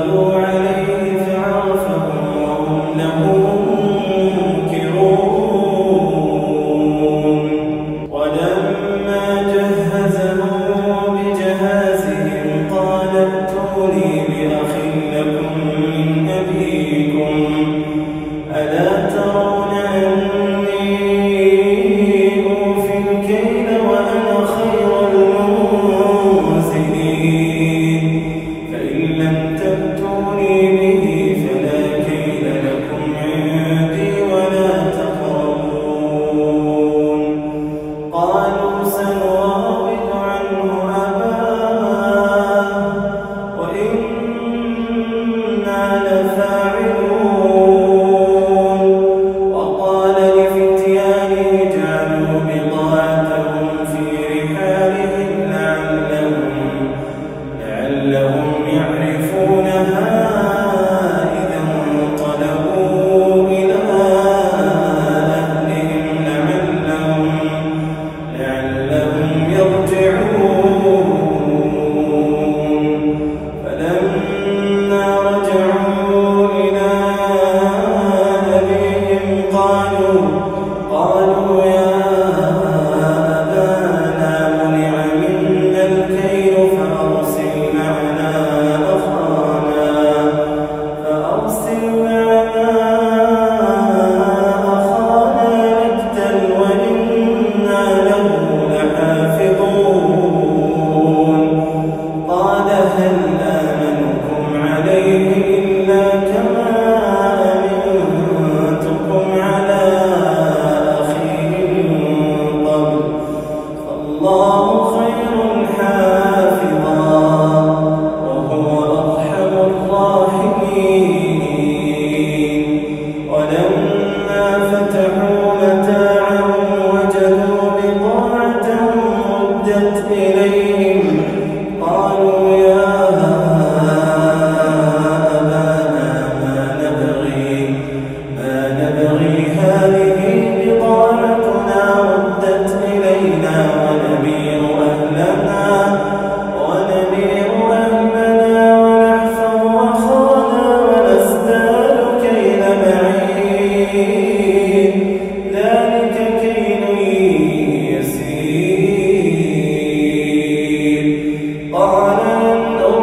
Senhor. قالوا and